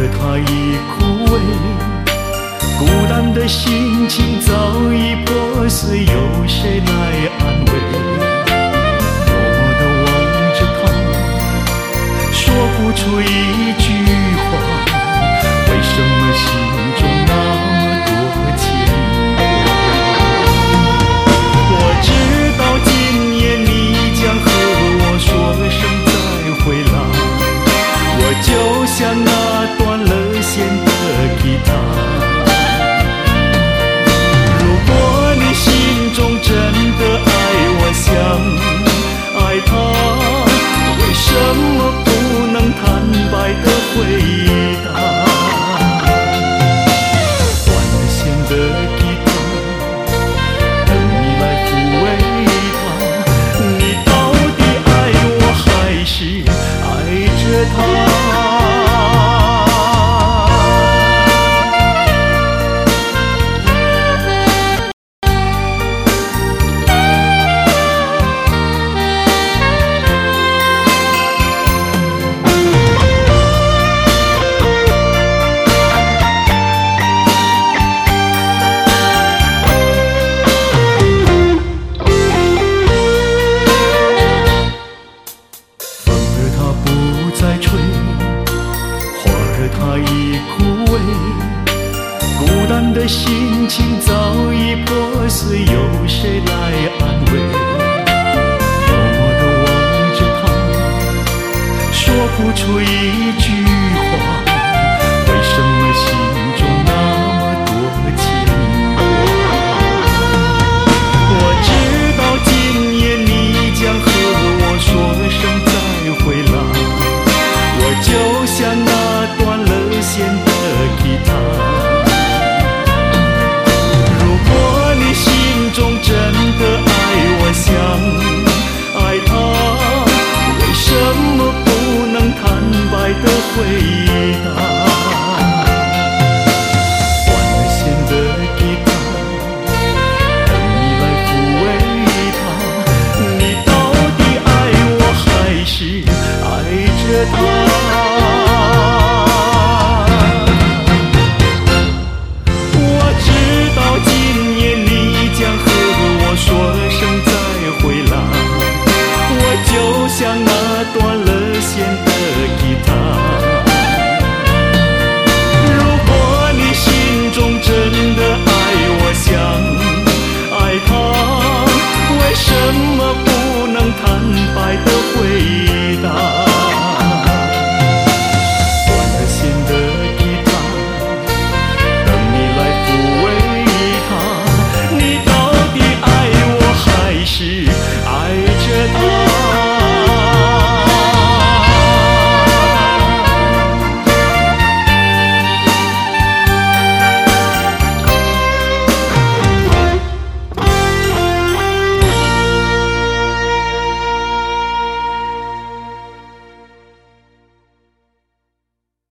儿它已枯萎，孤单的心情早已破碎，有谁来安慰？默默地望着它，说不出一句话，为什么心中那么多牵挂？我知道今夜你将和我说声再会啦，我就像那回忆？它已枯萎，孤单的心情早已破碎，有谁来安慰？默默地望着他，说不出一句，